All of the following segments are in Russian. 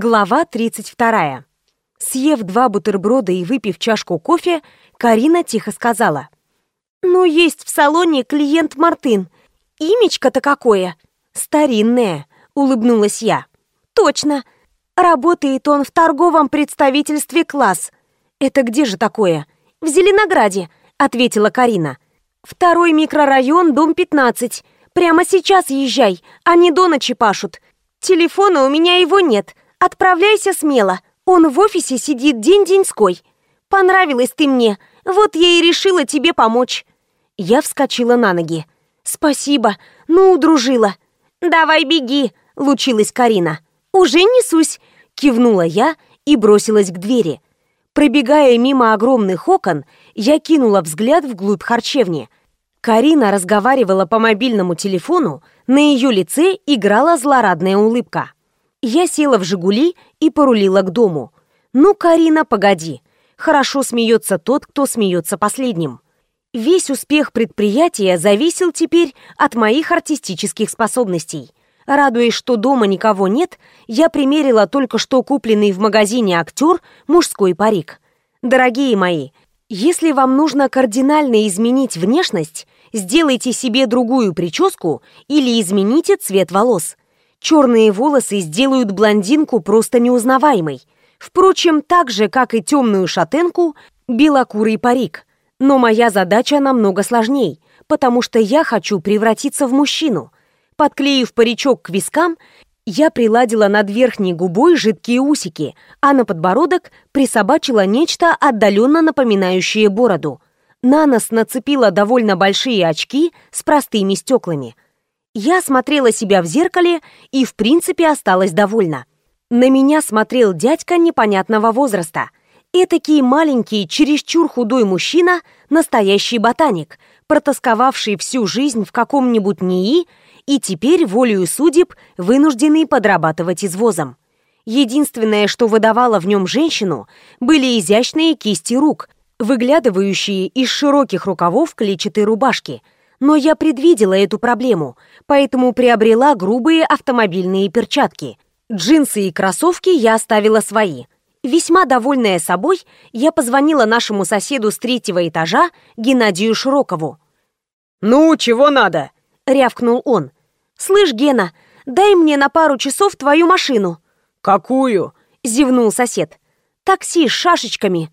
Глава 32. Съев два бутерброда и выпив чашку кофе, Карина тихо сказала. «Ну, есть в салоне клиент Мартын. Имечко-то какое!» «Старинное», — улыбнулась я. «Точно. Работает он в торговом представительстве «Класс». «Это где же такое?» «В Зеленограде», — ответила Карина. «Второй микрорайон, дом 15. Прямо сейчас езжай, они до ночи пашут. Телефона у меня его нет. Отправляйся смело. Он в офисе сидит день-деньской. Понравилась ты мне, вот я и решила тебе помочь». Я вскочила на ноги. «Спасибо, ну, удружила». «Давай беги», — лучилась Карина. «Уже несусь», — кивнула я и бросилась к двери. Пробегая мимо огромных окон, я кинула взгляд вглубь харчевни. Карина разговаривала по мобильному телефону, на ее лице играла злорадная улыбка. Я села в «Жигули» и порулила к дому. «Ну, Карина, погоди. Хорошо смеется тот, кто смеется последним». Весь успех предприятия зависел теперь от моих артистических способностей. Радуясь, что дома никого нет, я примерила только что купленный в магазине актер мужской парик. Дорогие мои, если вам нужно кардинально изменить внешность, сделайте себе другую прическу или измените цвет волос. Черные волосы сделают блондинку просто неузнаваемой. Впрочем, так же, как и темную шатенку, белокурый парик. Но моя задача намного сложней, потому что я хочу превратиться в мужчину. Подклеив паричок к вискам, я приладила над верхней губой жидкие усики, а на подбородок присобачила нечто отдаленно напоминающее бороду. На нос нацепила довольно большие очки с простыми стеклами. Я смотрела себя в зеркале и, в принципе, осталась довольна. На меня смотрел дядька непонятного возраста – Этакий маленький, чересчур худой мужчина, настоящий ботаник, протасковавший всю жизнь в каком-нибудь НИИ и теперь, волею судеб, вынужденный подрабатывать извозом. Единственное, что выдавало в нем женщину, были изящные кисти рук, выглядывающие из широких рукавов клетчатой рубашки. Но я предвидела эту проблему, поэтому приобрела грубые автомобильные перчатки. Джинсы и кроссовки я оставила свои – Весьма довольная собой, я позвонила нашему соседу с третьего этажа, Геннадию Широкову. «Ну, чего надо?» — рявкнул он. «Слышь, Гена, дай мне на пару часов твою машину». «Какую?» — зевнул сосед. «Такси с шашечками».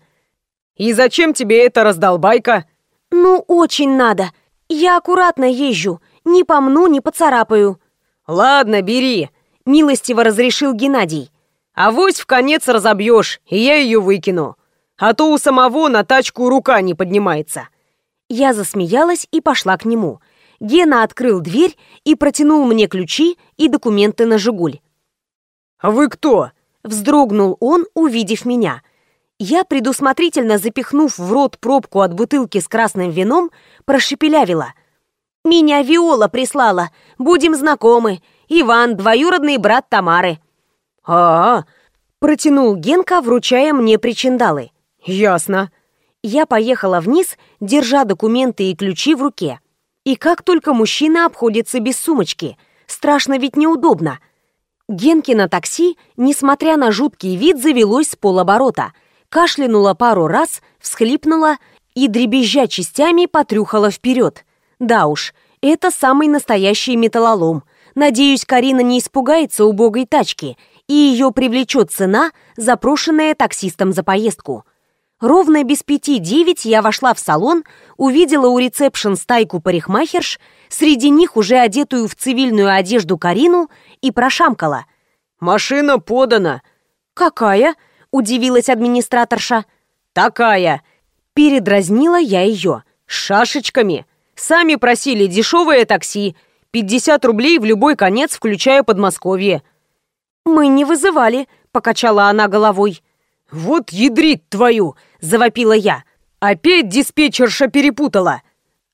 «И зачем тебе эта раздолбайка?» «Ну, очень надо. Я аккуратно езжу, не помну, не поцарапаю». «Ладно, бери», — милостиво разрешил Геннадий. Авось в конец разобьешь, и я ее выкину. А то у самого на тачку рука не поднимается». Я засмеялась и пошла к нему. Гена открыл дверь и протянул мне ключи и документы на «Жигуль». «Вы кто?» — вздрогнул он, увидев меня. Я, предусмотрительно запихнув в рот пробку от бутылки с красным вином, прошепелявила. «Меня Виола прислала. Будем знакомы. Иван, двоюродный брат Тамары» а, -а, -а протянул Генка, вручая мне причиндалы. «Ясно». Я поехала вниз, держа документы и ключи в руке. И как только мужчина обходится без сумочки. Страшно ведь неудобно. Генкино такси, несмотря на жуткий вид, завелось с полоборота. Кашлянула пару раз, всхлипнула и, дребезжа частями, потрюхала вперед. Да уж, это самый настоящий металлолом. Надеюсь, Карина не испугается убогой тачки и ее привлечет цена, запрошенная таксистом за поездку. Ровно без пяти девять я вошла в салон, увидела у ресепшн стайку парикмахерш, среди них уже одетую в цивильную одежду Карину, и прошамкала. «Машина подана!» «Какая?» – удивилась администраторша. «Такая!» Передразнила я ее. «С шашечками! Сами просили дешевое такси. 50 рублей в любой конец, включая Подмосковье». «Мы не вызывали», — покачала она головой. «Вот ядрит твою!» — завопила я. «Опять диспетчерша перепутала!»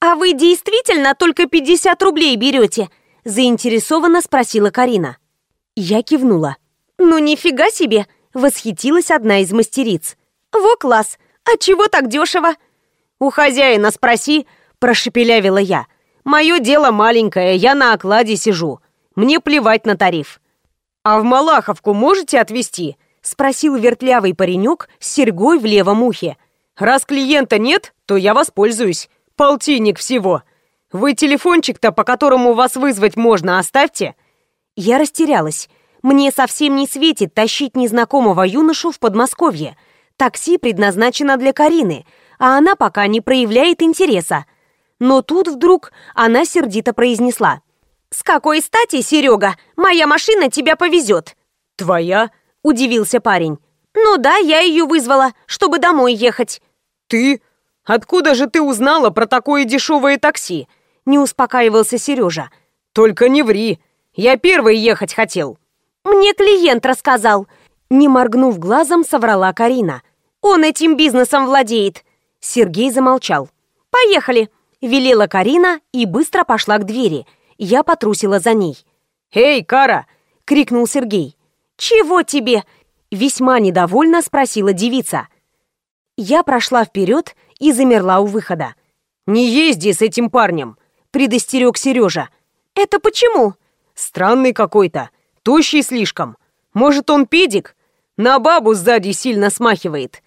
«А вы действительно только 50 рублей берете?» — заинтересованно спросила Карина. Я кивнула. «Ну нифига себе!» — восхитилась одна из мастериц. «Во класс! А чего так дешево?» «У хозяина спроси!» — прошепелявила я. «Мое дело маленькое, я на окладе сижу. Мне плевать на тариф». «А в Малаховку можете отвезти?» — спросил вертлявый паренек с серьгой в левом ухе. «Раз клиента нет, то я воспользуюсь. Полтинник всего. Вы телефончик-то, по которому вас вызвать можно, оставьте». Я растерялась. Мне совсем не светит тащить незнакомого юношу в Подмосковье. Такси предназначено для Карины, а она пока не проявляет интереса. Но тут вдруг она сердито произнесла. «С какой стати, Серега, моя машина тебя повезет?» «Твоя?» – удивился парень. «Ну да, я ее вызвала, чтобы домой ехать». «Ты? Откуда же ты узнала про такое дешевое такси?» – не успокаивался Сережа. «Только не ври, я первый ехать хотел». «Мне клиент рассказал», – не моргнув глазом, соврала Карина. «Он этим бизнесом владеет». Сергей замолчал. «Поехали», – велела Карина и быстро пошла к двери. Я потрусила за ней. «Эй, Кара!» – крикнул Сергей. «Чего тебе?» – весьма недовольно спросила девица. Я прошла вперед и замерла у выхода. «Не езди с этим парнем!» – предостерег Сережа. «Это почему?» «Странный какой-то. Тощий слишком. Может, он педик? На бабу сзади сильно смахивает».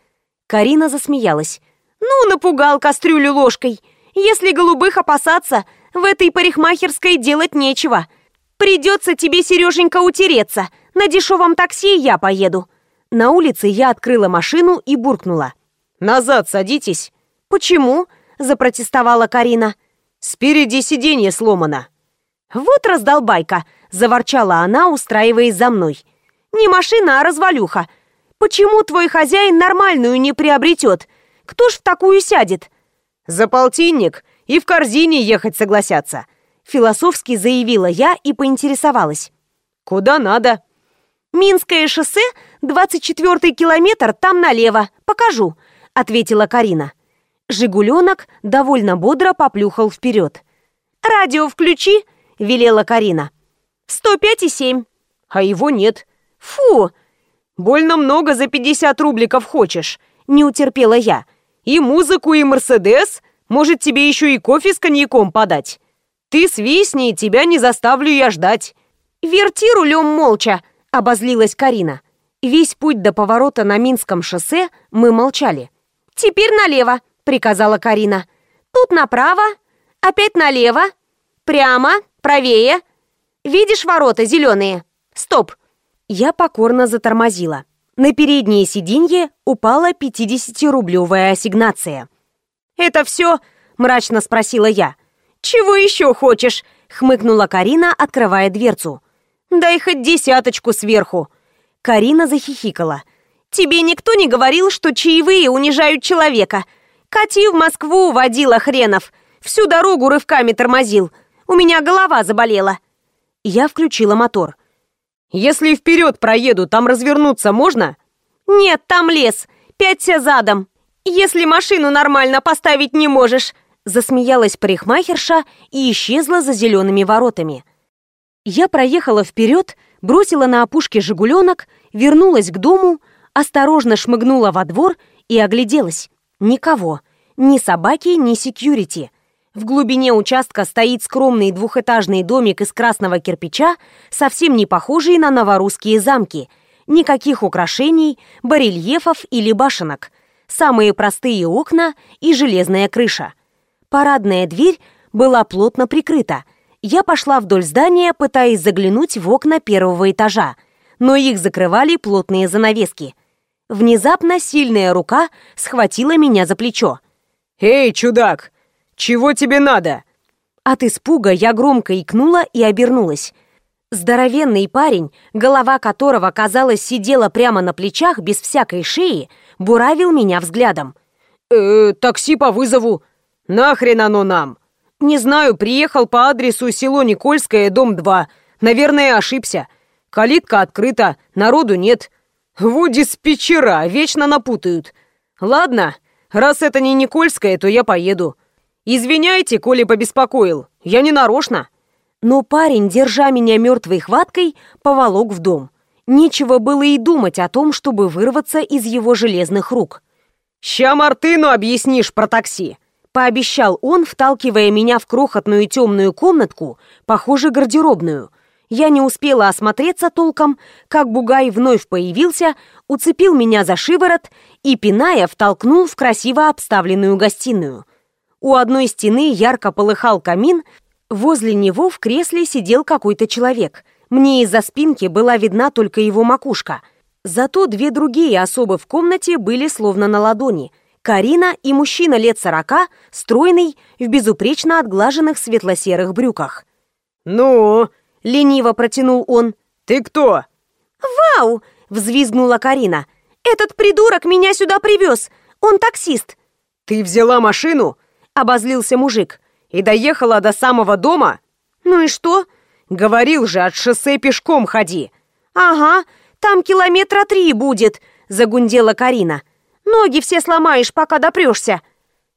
Карина засмеялась. «Ну, напугал кастрюлю ложкой. Если голубых опасаться, в этой парикмахерской делать нечего. Придется тебе, Сереженька, утереться. На дешевом такси я поеду». На улице я открыла машину и буркнула. «Назад садитесь». «Почему?» – запротестовала Карина. «Спереди сиденье сломано». «Вот раздолбайка!» Заворчала она, устраиваясь за мной. «Не машина, а развалюха. Почему твой хозяин нормальную не приобретет? Кто ж в такую сядет?» «За полтинник и в корзине ехать согласятся», философски заявила я и поинтересовалась. «Куда надо?» «Минское шоссе, 24-й километр, там налево. Покажу», — ответила Карина. «Жигуленок» довольно бодро поплюхал вперед. «Радио включи», — велела Карина. Сто пять и семь. А его нет. Фу! Больно много за пятьдесят рубликов хочешь. Не утерпела я. И музыку, и Мерседес. Может, тебе еще и кофе с коньяком подать? Ты свистни, тебя не заставлю я ждать. Верти рулем молча, обозлилась Карина. Весь путь до поворота на Минском шоссе мы молчали. «Теперь налево», — приказала Карина. «Тут направо, опять налево, прямо, правее, Видишь ворота зеленые? Стоп!» Я покорно затормозила. На переднее сиденье упала 50-рублевая ассигнация. «Это все?» – мрачно спросила я. «Чего еще хочешь?» – хмыкнула Карина, открывая дверцу. «Дай хоть десяточку сверху». Карина захихикала. «Тебе никто не говорил, что чаевые унижают человека? Кати в Москву водила хренов. Всю дорогу рывками тормозил. У меня голова заболела. Я включила мотор. «Если вперед проеду, там развернуться можно?» «Нет, там лес. Пяться задом. Если машину нормально поставить не можешь!» Засмеялась парикмахерша и исчезла за зелеными воротами. Я проехала вперед, бросила на опушке «Жигуленок», вернулась к дому, осторожно шмыгнула во двор и огляделась. Никого. Ни собаки, ни секьюрити. В глубине участка стоит скромный двухэтажный домик из красного кирпича, совсем не похожий на новорусские замки. Никаких украшений, барельефов или башенок. Самые простые окна и железная крыша. Парадная дверь была плотно прикрыта. Я пошла вдоль здания, пытаясь заглянуть в окна первого этажа, но их закрывали плотные занавески. Внезапно сильная рука схватила меня за плечо. «Эй, чудак, чего тебе надо?» От испуга я громко икнула и обернулась. Здоровенный парень, голова которого, казалось, сидела прямо на плечах без всякой шеи, буравил меня взглядом. «Э, такси по вызову. Нахрен оно нам? Не знаю, приехал по адресу село Никольское, дом 2. Наверное, ошибся. Калитка открыта, народу нет. Вот диспетчера, вечно напутают. Ладно, раз это не Никольское, то я поеду. «Извиняйте, коли побеспокоил, я не нарочно». Но парень, держа меня мертвой хваткой, поволок в дом. Нечего было и думать о том, чтобы вырваться из его железных рук. «Ща Мартыну объяснишь про такси», — пообещал он, вталкивая меня в крохотную темную комнатку, похоже, гардеробную. Я не успела осмотреться толком, как бугай вновь появился, уцепил меня за шиворот и, пиная, втолкнул в красиво обставленную гостиную. У одной стены ярко полыхал камин, возле него в кресле сидел какой-то человек. Мне из-за спинки была видна только его макушка. Зато две другие особы в комнате были словно на ладони. Карина и мужчина лет сорока, стройный, в безупречно отглаженных светло-серых брюках. «Ну?» Лениво протянул он. «Ты кто?» «Вау!» — взвизгнула Карина. «Этот придурок меня сюда привез! Он таксист!» «Ты взяла машину?» — обозлился мужик. «И доехала до самого дома?» «Ну и что?» «Говорил же, от шоссе пешком ходи!» «Ага, там километра три будет!» — загундела Карина. «Ноги все сломаешь, пока допрешься!»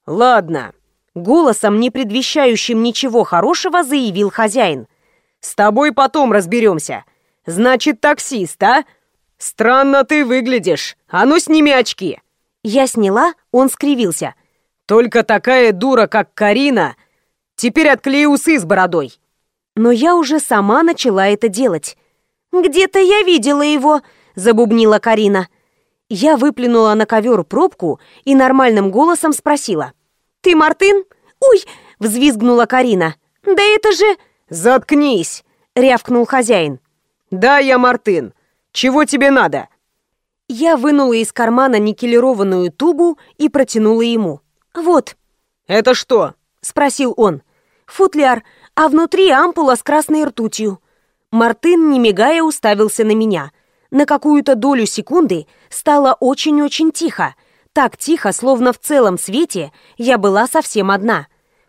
«Ладно!» — голосом, не предвещающим ничего хорошего, заявил хозяин. С тобой потом разберемся. Значит, таксист, а? Странно ты выглядишь. А ну, сними очки. Я сняла, он скривился. Только такая дура, как Карина. Теперь отклей усы с бородой. Но я уже сама начала это делать. «Где-то я видела его», — забубнила Карина. Я выплюнула на ковер пробку и нормальным голосом спросила. «Ты Мартын?» «Ой!» — взвизгнула Карина. «Да это же...» «Заткнись!» — рявкнул хозяин. «Да, я Мартын. Чего тебе надо?» Я вынула из кармана никелированную тубу и протянула ему. «Вот». «Это что?» — спросил он. «Футляр, а внутри ампула с красной ртутью». Мартын, не мигая, уставился на меня. На какую-то долю секунды стало очень-очень тихо. Так тихо, словно в целом свете я была совсем одна.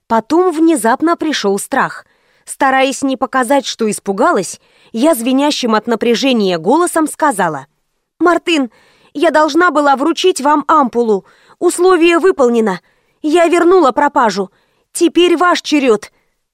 Потом внезапно пришел страх. Стараясь не показать, что испугалась, я звенящим от напряжения голосом сказала. «Мартын, я должна была вручить вам ампулу. Условие выполнено. Я вернула пропажу. Теперь ваш черед».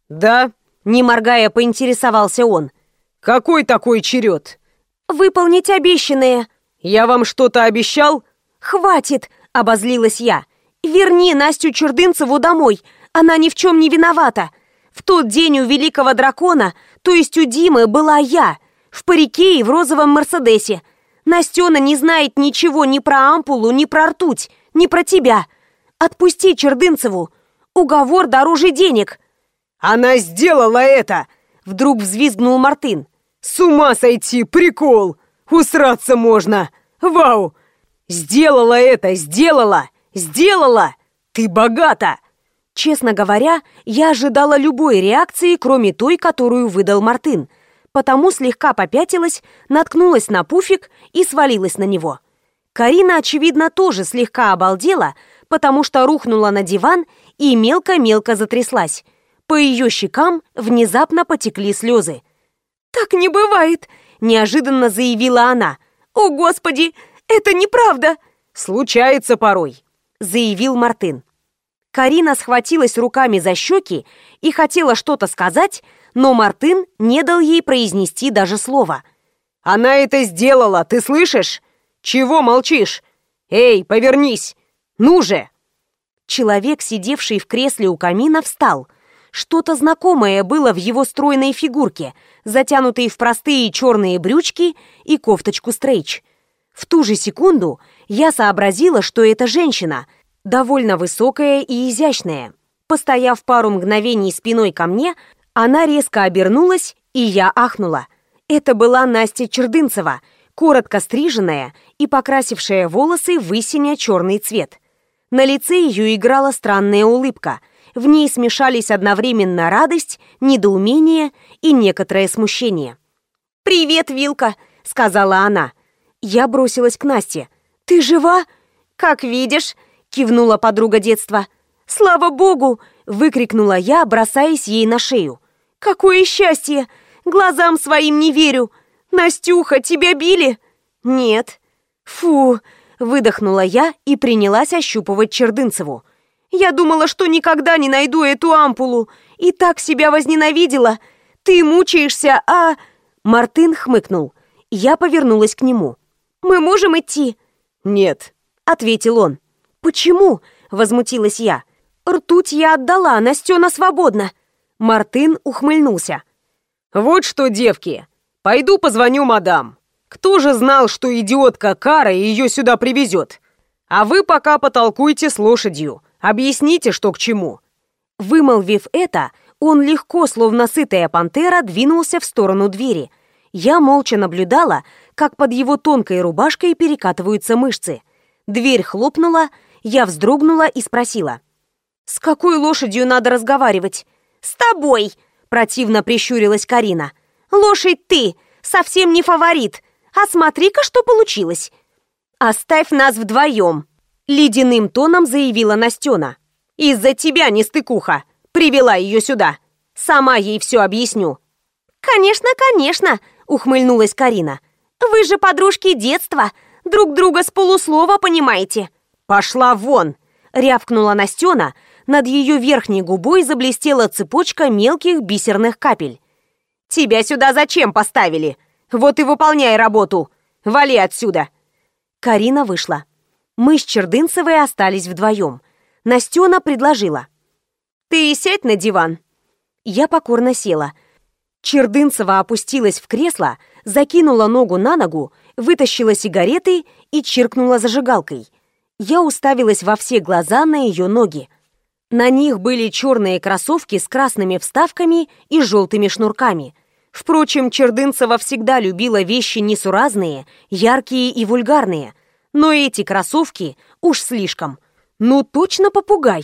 «Да?» — не моргая, поинтересовался он. «Какой такой черед?» «Выполнить обещанное». «Я вам что-то обещал?» «Хватит!» — обозлилась я. «Верни Настю Чердынцеву домой. Она ни в чем не виновата. В тот день у великого дракона, то есть у Димы, была я, в парике и в розовом Мерседесе. Настена не знает ничего ни про ампулу, ни про ртуть, ни про тебя. Отпусти Чердынцеву. Уговор дороже денег. Она сделала это! Вдруг взвизгнул Мартын. С ума сойти, прикол! Усраться можно! Вау! Сделала это, сделала! Сделала! Ты богата! Честно говоря, я ожидала любой реакции, кроме той, которую выдал Мартын, потому слегка попятилась, наткнулась на пуфик и свалилась на него. Карина, очевидно, тоже слегка обалдела, потому что рухнула на диван и мелко-мелко затряслась. По ее щекам внезапно потекли слезы. «Так не бывает!» – неожиданно заявила она. «О, Господи, это неправда!» «Случается порой», – заявил Мартын. Карина схватилась руками за щеки и хотела что-то сказать, но Мартын не дал ей произнести даже слова. «Она это сделала, ты слышишь? Чего молчишь? Эй, повернись! Ну же!» Человек, сидевший в кресле у камина, встал. Что-то знакомое было в его стройной фигурке, затянутой в простые черные брючки и кофточку стрейч. В ту же секунду я сообразила, что это женщина, довольно высокая и изящная. Постояв пару мгновений спиной ко мне, она резко обернулась, и я ахнула. Это была Настя Чердынцева, коротко стриженная и покрасившая волосы в черный цвет. На лице ее играла странная улыбка. В ней смешались одновременно радость, недоумение и некоторое смущение. «Привет, Вилка!» — сказала она. Я бросилась к Насте. «Ты жива?» «Как видишь!» кивнула подруга детства. «Слава богу!» — выкрикнула я, бросаясь ей на шею. «Какое счастье! Глазам своим не верю! Настюха, тебя били?» «Нет». «Фу!» — выдохнула я и принялась ощупывать Чердынцеву. «Я думала, что никогда не найду эту ампулу, и так себя возненавидела. Ты мучаешься, а...» Мартын хмыкнул. Я повернулась к нему. «Мы можем идти?» «Нет», — ответил он. «Почему?» — возмутилась я. «Ртуть я отдала, Настена свободна!» Мартын ухмыльнулся. Вот что, девки, пойду позвоню мадам. Кто же знал, что идиотка Кара ее сюда привезет? А вы пока потолкуйте с лошадью, объясните, что к чему». Вымолвив это, он легко, словно сытая пантера, двинулся в сторону двери. Я молча наблюдала, как под его тонкой рубашкой перекатываются мышцы. Дверь хлопнула, я вздрогнула и спросила. «С какой лошадью надо разговаривать?» «С тобой!» – противно прищурилась Карина. «Лошадь ты! Совсем не фаворит! А смотри-ка, что получилось!» «Оставь нас вдвоем!» – ледяным тоном заявила Настена. «Из-за тебя, нестыкуха! Привела ее сюда! Сама ей все объясню!» «Конечно, конечно!» – ухмыльнулась Карина. «Вы же подружки детства! Друг друга с полуслова понимаете!» «Пошла вон!» – рявкнула Настена. Над ее верхней губой заблестела цепочка мелких бисерных капель. «Тебя сюда зачем поставили? Вот и выполняй работу! Вали отсюда!» Карина вышла. Мы с Чердынцевой остались вдвоем. Настена предложила. «Ты сядь на диван». Я покорно села. Чердынцева опустилась в кресло, закинула ногу на ногу, вытащила сигареты и чиркнула зажигалкой. Я уставилась во все глаза на ее ноги. На них были черные кроссовки с красными вставками и желтыми шнурками. Впрочем, Чердынцева всегда любила вещи несуразные, яркие и вульгарные. Но эти кроссовки уж слишком. Ну, точно попугай.